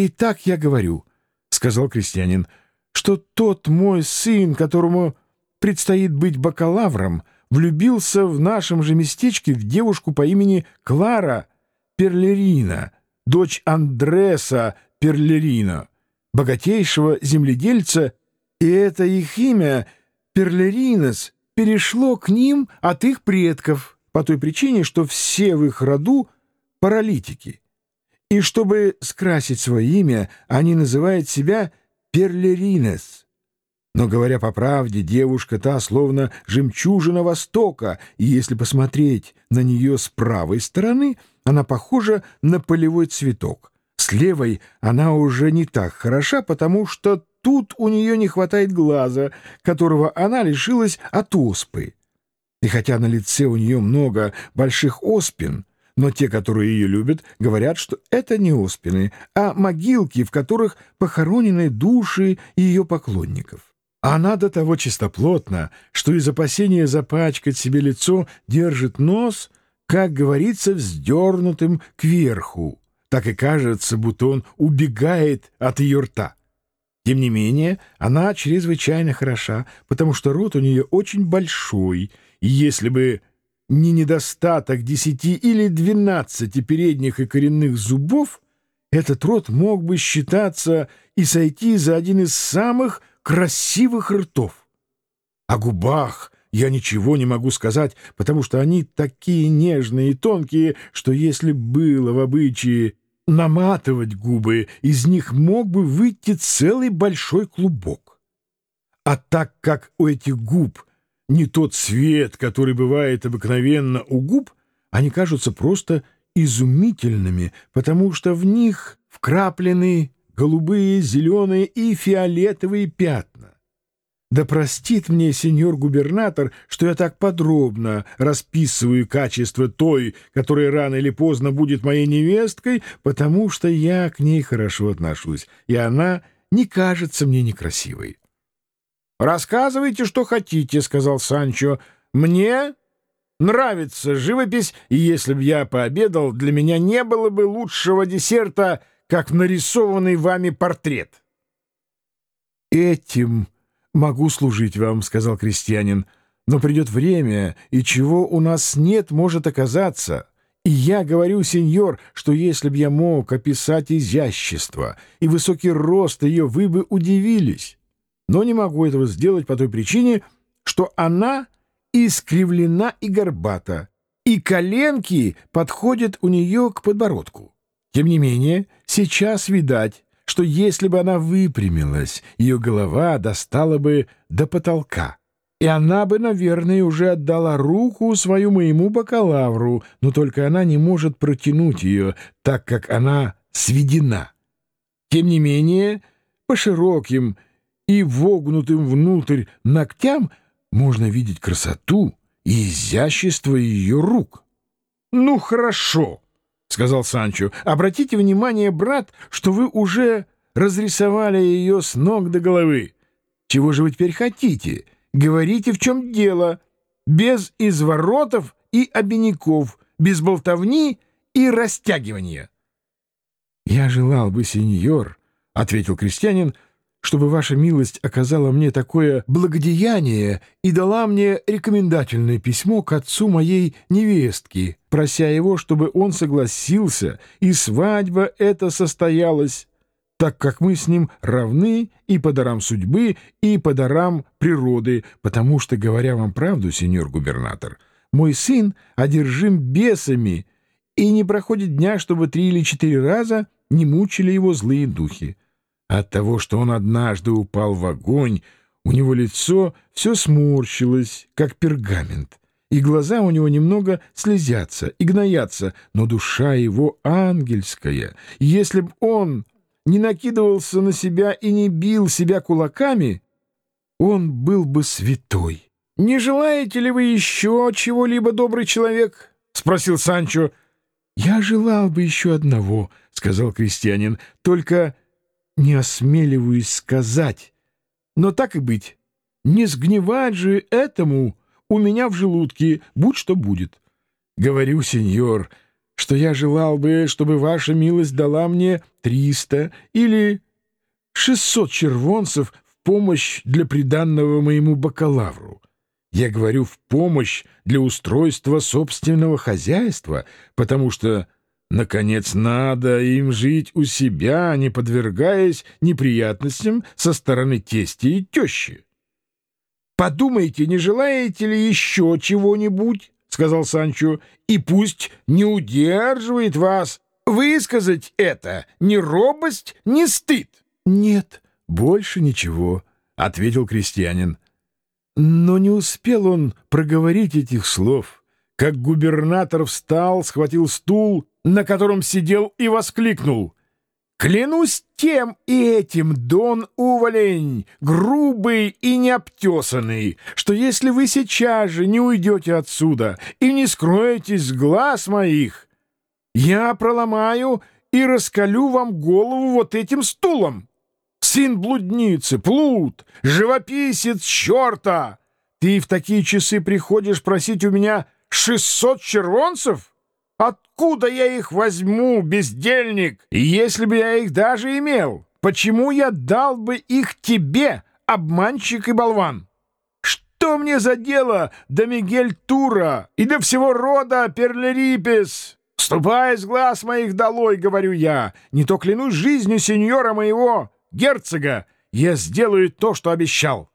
«И так я говорю», — сказал крестьянин, — «что тот мой сын, которому предстоит быть бакалавром, влюбился в нашем же местечке в девушку по имени Клара Перлерина, дочь Андреса Перлерина, богатейшего земледельца, и это их имя Перлеринос перешло к ним от их предков по той причине, что все в их роду паралитики. И чтобы скрасить свое имя, они называют себя Перлеринес. Но, говоря по правде, девушка та словно жемчужина Востока, и если посмотреть на нее с правой стороны, она похожа на полевой цветок. С левой она уже не так хороша, потому что тут у нее не хватает глаза, которого она лишилась от оспы. И хотя на лице у нее много больших оспин, но те, которые ее любят, говорят, что это не оспины, а могилки, в которых похоронены души ее поклонников. Она до того чистоплотна, что из опасения запачкать себе лицо держит нос, как говорится, вздернутым кверху. Так и кажется, будто он убегает от ее рта. Тем не менее, она чрезвычайно хороша, потому что рот у нее очень большой, и если бы не недостаток десяти или двенадцати передних и коренных зубов, этот рот мог бы считаться и сойти за один из самых красивых ртов. О губах я ничего не могу сказать, потому что они такие нежные и тонкие, что если было в обычае наматывать губы, из них мог бы выйти целый большой клубок. А так как у этих губ не тот цвет, который бывает обыкновенно у губ, они кажутся просто изумительными, потому что в них вкраплены голубые, зеленые и фиолетовые пятна. Да простит мне сеньор губернатор, что я так подробно расписываю качество той, которая рано или поздно будет моей невесткой, потому что я к ней хорошо отношусь, и она не кажется мне некрасивой. «Рассказывайте, что хотите», — сказал Санчо. «Мне нравится живопись, и если б я пообедал, для меня не было бы лучшего десерта, как нарисованный вами портрет. «Этим могу служить вам», — сказал крестьянин, «но придет время, и чего у нас нет, может оказаться». И я говорю, сеньор, что если б я мог описать изящество и высокий рост ее, вы бы удивились. Но не могу этого сделать по той причине, что она искривлена и горбата, и коленки подходят у нее к подбородку. Тем не менее, сейчас видать, что если бы она выпрямилась, ее голова достала бы до потолка. И она бы, наверное, уже отдала руку свою моему бакалавру, но только она не может протянуть ее, так как она сведена. Тем не менее, по широким и вогнутым внутрь ногтям можно видеть красоту и изящество ее рук. «Ну, хорошо!» — сказал Санчо. — Обратите внимание, брат, что вы уже разрисовали ее с ног до головы. Чего же вы теперь хотите? Говорите, в чем дело. Без изворотов и обиняков, без болтовни и растягивания. — Я желал бы, сеньор, — ответил крестьянин, — чтобы ваша милость оказала мне такое благодеяние и дала мне рекомендательное письмо к отцу моей невестки, прося его, чтобы он согласился, и свадьба эта состоялась, так как мы с ним равны и по дарам судьбы, и по дарам природы, потому что, говоря вам правду, сеньор губернатор, мой сын одержим бесами, и не проходит дня, чтобы три или четыре раза не мучили его злые духи. От того, что он однажды упал в огонь, у него лицо все сморщилось, как пергамент, и глаза у него немного слезятся и гноятся, но душа его ангельская. И если б он не накидывался на себя и не бил себя кулаками, он был бы святой. — Не желаете ли вы еще чего-либо, добрый человек? — спросил Санчо. — Я желал бы еще одного, — сказал крестьянин, — только не осмеливаюсь сказать. Но так и быть. Не сгнивать же этому у меня в желудке, будь что будет. Говорю, сеньор, что я желал бы, чтобы ваша милость дала мне триста или шестьсот червонцев в помощь для приданного моему бакалавру. Я говорю «в помощь для устройства собственного хозяйства», потому что, наконец, надо им жить у себя, не подвергаясь неприятностям со стороны тести и тещи. «Подумайте, не желаете ли еще чего-нибудь?» — сказал Санчо, — «и пусть не удерживает вас высказать это ни робость, ни стыд». «Нет, больше ничего», — ответил крестьянин. Но не успел он проговорить этих слов, как губернатор встал, схватил стул, на котором сидел, и воскликнул. «Клянусь тем и этим, Дон Уволень, грубый и необтесанный, что если вы сейчас же не уйдете отсюда и не скроетесь с глаз моих, я проломаю и раскалю вам голову вот этим стулом» сын блудницы, плут, живописец черта! Ты в такие часы приходишь просить у меня шестьсот червонцев? Откуда я их возьму, бездельник? Если бы я их даже имел, почему я дал бы их тебе, обманщик и болван? Что мне за дело до Мигель Тура и до всего рода Перлерипес? Ступай с глаз моих долой, говорю я, не то клянусь жизнью сеньора моего, герцога, я сделаю то, что обещал.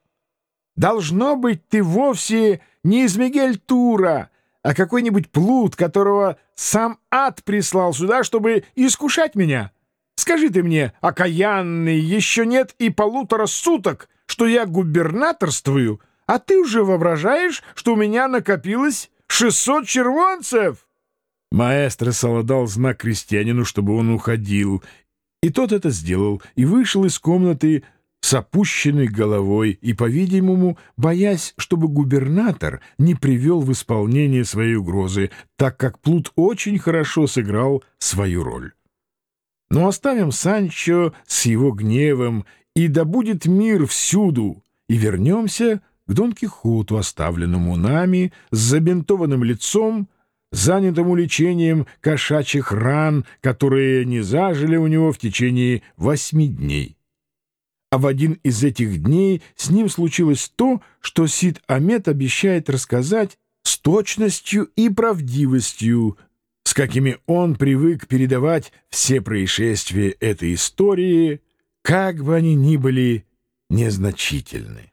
Должно быть, ты вовсе не из Мигель-Тура, а какой-нибудь плут, которого сам ад прислал сюда, чтобы искушать меня. Скажи ты мне, окаянный, еще нет и полутора суток, что я губернаторствую, а ты уже воображаешь, что у меня накопилось шестьсот червонцев?» Маэстро солодал знак крестьянину, чтобы он уходил, и тот это сделал и вышел из комнаты с опущенной головой и, по-видимому, боясь, чтобы губернатор не привел в исполнение своей угрозы, так как Плут очень хорошо сыграл свою роль. Но оставим Санчо с его гневом, и да будет мир всюду, и вернемся к Дон Кихоту, оставленному нами, с забинтованным лицом, занятому лечением кошачьих ран, которые не зажили у него в течение восьми дней. А в один из этих дней с ним случилось то, что Сид Амет обещает рассказать с точностью и правдивостью, с какими он привык передавать все происшествия этой истории, как бы они ни были незначительны.